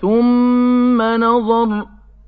ثُمَّ نَظَرَ